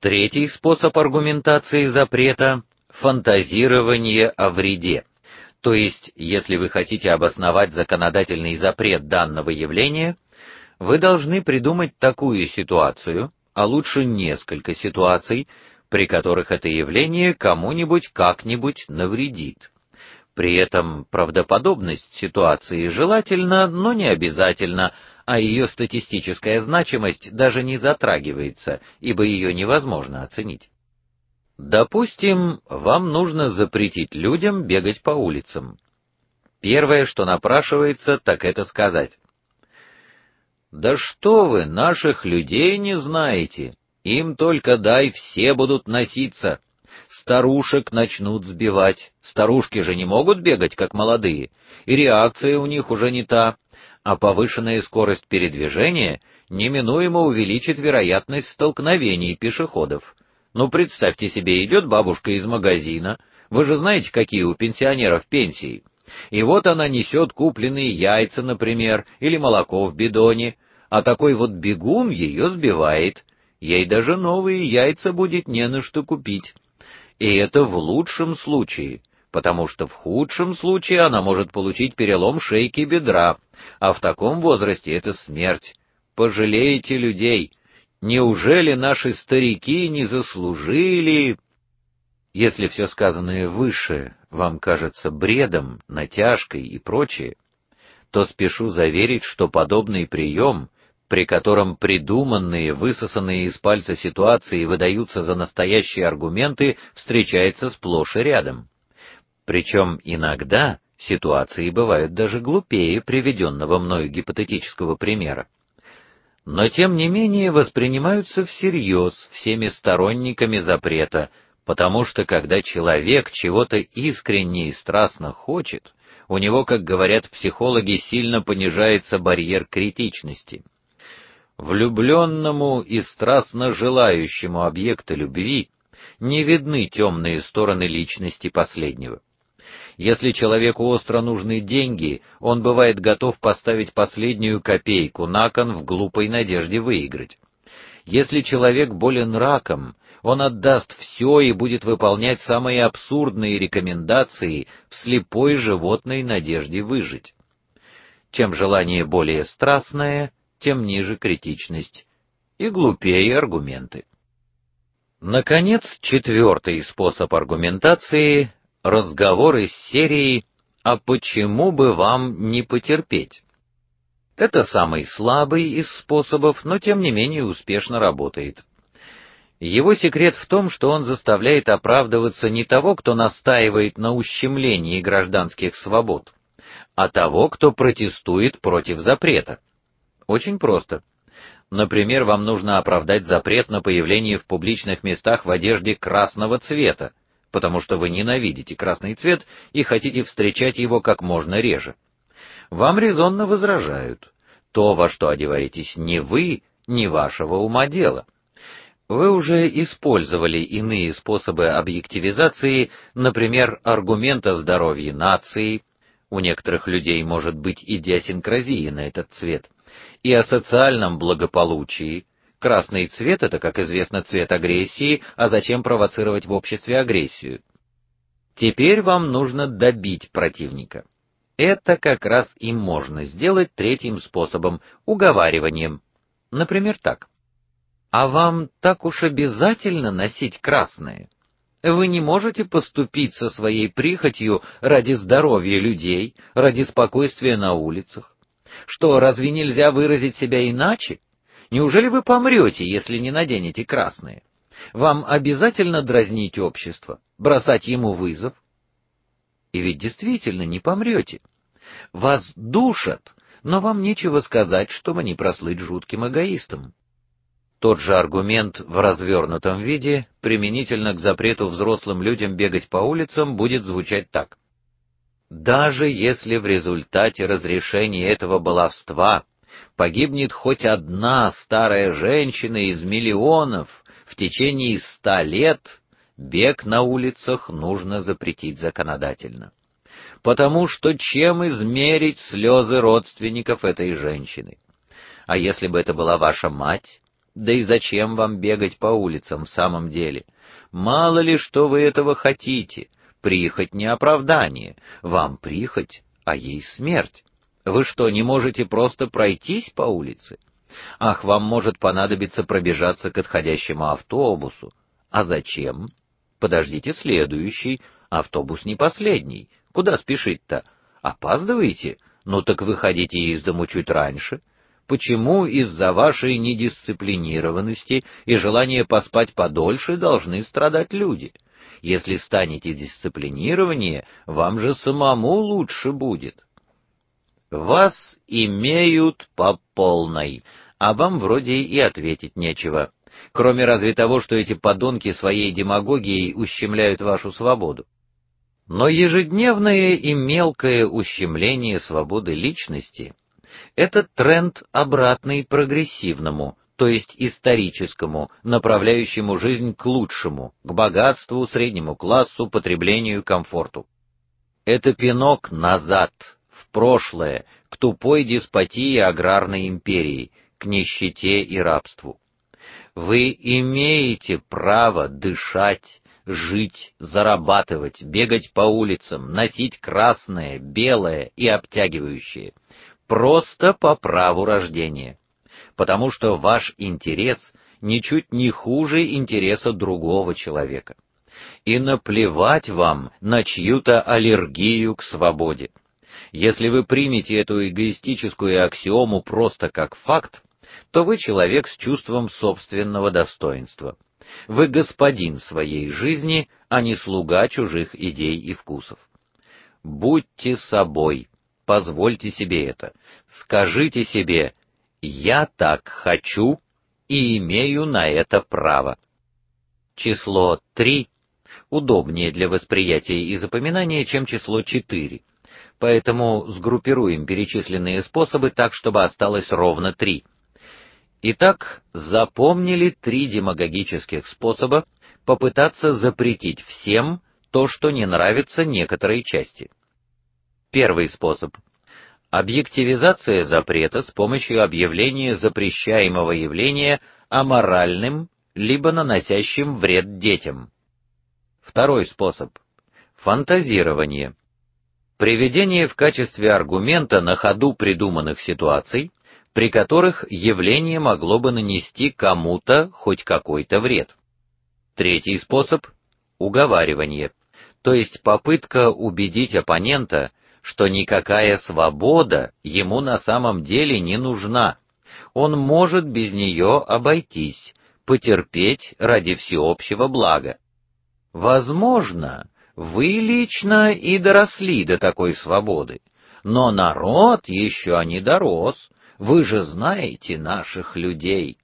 Третий способ аргументации запрета фантазирование о вреде. То есть, если вы хотите обосновать законодательный запрет данного явления, вы должны придумать такую ситуацию, а лучше несколько ситуаций, при которых это явление кому-нибудь как-нибудь навредит. При этом правдоподобность ситуации желательно, но не обязательно, а ее статистическая значимость даже не затрагивается, ибо ее невозможно оценить. Допустим, вам нужно запретить людям бегать по улицам. Первое, что напрашивается, так это сказать: "Да что вы, наших людей не знаете. Им только дай, все будут носиться. Старушек начнут сбивать. Старушки же не могут бегать как молодые, и реакция у них уже не та, а повышенная скорость передвижения неминуемо увеличит вероятность столкновений пешеходов. Ну представьте себе, идет бабушка из магазина. Вы же знаете, какие у пенсионеров пенсии. И вот она несет купленные яйца, например, или молоко в бидоне, а такой вот бегун ее сбивает. Ей даже новые яйца будет не на что купить. И это в лучшем случае, потому что в худшем случае она может получить перелом шейки бедра, а в таком возрасте это смерть. Пожалейте людей. Неужели наши старики не заслужили? Если все сказанное выше вам кажется бредом, натяжкой и прочее, то спешу заверить, что подобный прием, при котором придуманные, высосанные из пальца ситуации выдаются за настоящие аргументы, встречается сплошь и рядом. Причем иногда ситуации бывают даже глупее приведенного мною гипотетического примера но тем не менее воспринимаются всерьез всеми сторонниками запрета, потому что когда человек чего-то искренне и страстно хочет, у него, как говорят психологи, сильно понижается барьер критичности. Влюбленному и страстно желающему объекта любви не видны темные стороны личности последнего. Если человеку остро нужны деньги, он бывает готов поставить последнюю копейку на кон в глупой надежде выиграть. Если человек болен раком, он отдаст все и будет выполнять самые абсурдные рекомендации в слепой животной надежде выжить. Чем желание более страстное, тем ниже критичность и глупее аргументы. Наконец, четвертый способ аргументации разговор из серии «А почему бы вам не потерпеть?». Это самый слабый из способов, но тем не менее успешно работает. Его секрет в том, что он заставляет оправдываться не того, кто настаивает на ущемлении гражданских свобод, а того, кто протестует против запрета. Очень просто. Например, вам нужно оправдать запрет на появление в публичных местах в одежде красного цвета потому что вы ненавидите красный цвет и хотите встречать его как можно реже. Вам резонно возражают: то, во что одеваетесь не вы, не вашего ума дело. Вы уже использовали иные способы объективизации, например, аргумент о здоровье нации, у некоторых людей может быть идиосинкразия на этот цвет, и о социальном благополучии, Красный цвет это, как известно, цвет агрессии, а зачем провоцировать в обществе агрессию? Теперь вам нужно добить противника. Это как раз и можно сделать третьим способом уговариванием. Например, так: А вам так уж обязательно носить красное? Вы не можете поступить со своей прихотью ради здоровья людей, ради спокойствия на улицах. Что, разве нельзя выразить себя иначе? Неужели вы помрете, если не наденете красное? Вам обязательно дразнить общество, бросать ему вызов? И ведь действительно не помрете. Вас душат, но вам нечего сказать, чтобы не прослыть жутким эгоистом. Тот же аргумент в развернутом виде применительно к запрету взрослым людям бегать по улицам будет звучать так: даже если в результате разрешения этого баловства погибнет хоть одна старая женщина из миллионов в течение ста лет, бег на улицах нужно запретить законодательно. Потому что чем измерить слезы родственников этой женщины? А если бы это была ваша мать, Да и зачем вам бегать по улицам в самом деле? Мало ли что вы этого хотите. Прихоть не оправдание, вам прихоть, а ей смерть. Вы что, не можете просто пройтись по улице? Ах, вам может понадобиться пробежаться к отходящему автобусу. А зачем? Подождите следующий, автобус не последний. Куда спешить-то? Опаздываете? Ну так выходите из дому чуть раньше. Почему из-за вашей недисциплинированности и желания поспать подольше должны страдать люди? Если станете дисциплинированнее, вам же самому лучше будет. Вас имеют по полной, а вам вроде и ответить нечего, кроме разве того, что эти подонки своей демагогией ущемляют вашу свободу. Но ежедневное и мелкое ущемление свободы личности это тренд обратный прогрессивному, то есть историческому, направляющему жизнь к лучшему, к богатству, среднему классу, потреблению, комфорту. Это пинок назад, прошлое, к тупой деспотии аграрной империи, к нищете и рабству. Вы имеете право дышать, жить, зарабатывать, бегать по улицам, носить красное, белое и обтягивающее просто по праву рождения, потому что ваш интерес ничуть не хуже интереса другого человека. И наплевать вам на чью-то аллергию к свободе. Если вы примете эту эгоистическую аксиому просто как факт, то вы человек с чувством собственного достоинства. Вы господин своей жизни, а не слуга чужих идей и вкусов. Будьте собой. Позвольте себе это. Скажите себе: я так хочу и имею на это право. Число 3 удобнее для восприятия и запоминания, чем число 4. Поэтому сгруппируем перечисленные способы так, чтобы осталось ровно три. Итак, запомнили три демагогических способа попытаться запретить всем то, что не нравится некоторой части. Первый способ объективизация запрета с помощью объявления запрещаемого явления аморальным либо наносящим вред детям. Второй способ фантазирование. Приведение в качестве аргумента на ходу придуманных ситуаций, при которых явление могло бы нанести кому-то хоть какой-то вред. Третий способ уговаривание, то есть попытка убедить оппонента, что никакая свобода ему на самом деле не нужна. Он может без нее обойтись, потерпеть ради всеобщего блага. Возможно, вы лично и доросли до такой свободы, но народ еще не дорос. Вы же знаете наших людей.